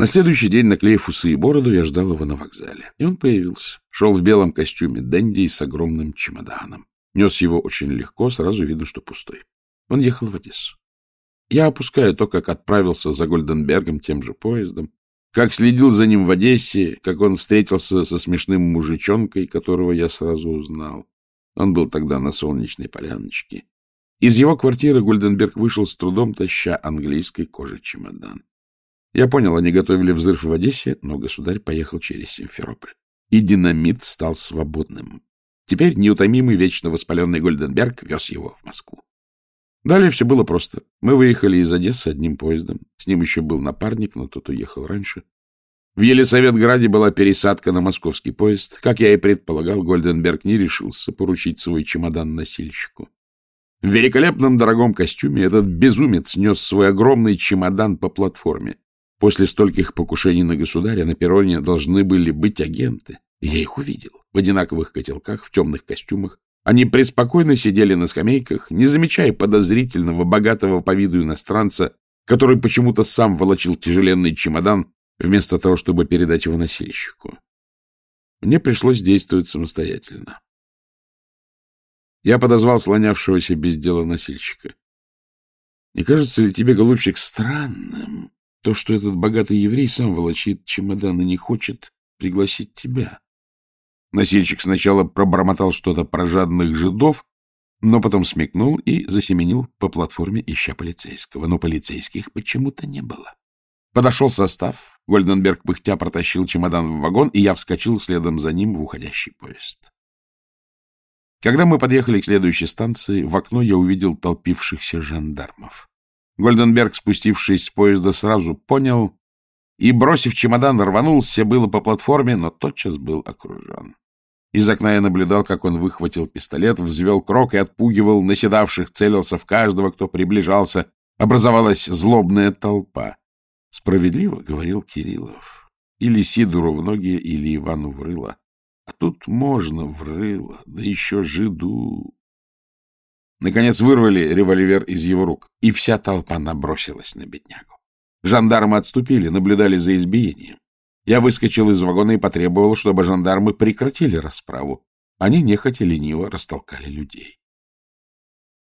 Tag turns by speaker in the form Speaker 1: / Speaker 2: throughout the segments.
Speaker 1: На следующий день, наклеив усы и бороду, я ждал его на вокзале. И он появился. Шел в белом костюме Дэнди с огромным чемоданом. Нес его очень легко, сразу видно, что пустой. Он ехал в Одессу. Я опускаю то, как отправился за Гольденбергом тем же поездом, как следил за ним в Одессе, как он встретился со смешным мужичонкой, которого я сразу узнал. Он был тогда на солнечной поляночке. Из его квартиры Гольденберг вышел с трудом, таща английской кожи чемодан. Я понял, они готовили взрыв в Одессе, но государь поехал через Симферополь. И динамит стал свободным. Теперь неутомимый, вечно воспаленный Гольденберг вез его в Москву. Далее все было просто. Мы выехали из Одессы одним поездом. С ним еще был напарник, но тот уехал раньше. В Елисаветграде была пересадка на московский поезд. Как я и предполагал, Гольденберг не решился поручить свой чемодан носильщику. В великолепном дорогом костюме этот безумец нес свой огромный чемодан по платформе. После стольких покушений на государя на перроне должны были быть агенты. Я их увидел. В одинаковых котелках, в темных костюмах, они преспокойно сидели на скамейках, не замечая подозрительного, богатого по виду иностранца, который почему-то сам волочил тяжеленный чемодан, вместо того, чтобы передать его носильщику. Мне пришлось действовать самостоятельно. Я подозвал слонявшегося без дела носильщика. Не кажется ли тебе, голубчик, странным то, что этот богатый еврей сам волочит чемодан и не хочет пригласить тебя? Носильщик сначала пробормотал что-то про жадных жидов, но потом смекнул и засеменил по платформе, ища полицейского. Но полицейских почему-то не было. Подошел состав. Гольденберг пыхтя протащил чемодан в вагон, и я вскочил следом за ним в уходящий поезд. Когда мы подъехали к следующей станции, в окно я увидел толпившихся жандармов. Гольденберг, спустившись с поезда, сразу понял и, бросив чемодан, рванулся было по платформе, но тотчас был окружен. Из окна я наблюдал, как он выхватил пистолет, взвел крок и отпугивал наседавших, целился в каждого, кто приближался. Образовалась злобная толпа. Справедливо, — говорил Кириллов. Или Сидору в ноги, или Ивану в рыло. А тут можно в рыло, да еще жиду. Наконец вырвали револьвер из его рук, и вся толпа набросилась на беднягу. Жандармы отступили, наблюдали за избиением. Я выскочил из вагона и потребовал, чтобы жандармы прекратили расправу. Они нехотя лениво растолкали людей.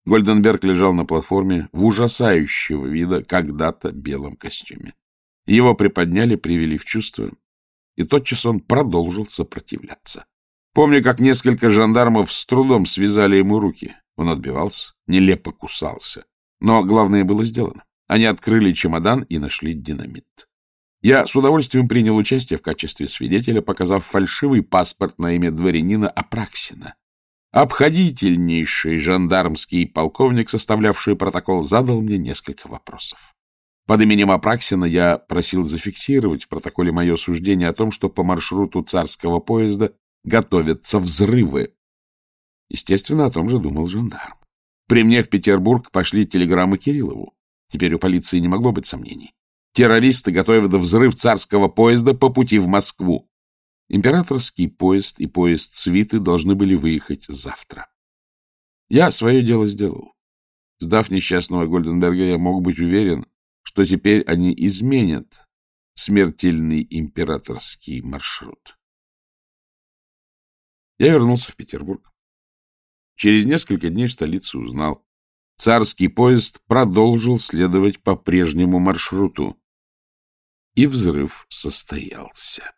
Speaker 1: Гольденберг лежал на платформе в ужасающего вида когда-то белом костюме. Его приподняли, привели в чувство, и тотчас он продолжил сопротивляться. Помню, как несколько жандармов с трудом связали ему руки. Он отбивался, нелепо кусался. Но главное было сделано. Они открыли чемодан и нашли динамит. Я с удовольствием принял участие в качестве свидетеля, показав фальшивый паспорт на имя дворянина Апраксина. Обходительнейший жандармский полковник, составлявший протокол, задал мне несколько вопросов. Под именем Апраксина я просил зафиксировать в протоколе мое суждение о том, что по маршруту царского поезда готовятся взрывы. Естественно, о том же думал жандарм. При мне в Петербург пошли телеграммы Кириллову. Теперь у полиции не могло быть сомнений. Террористы готовят взрыв царского поезда по пути в Москву. Императорский поезд и поезд свиты должны были выехать завтра. Я свое дело сделал. Сдав несчастного Гольденберга, я мог быть уверен, что теперь они изменят смертельный императорский маршрут. Я вернулся в Петербург. Через несколько дней в столице узнал. Царский поезд продолжил следовать по прежнему маршруту и взрыв состоялся.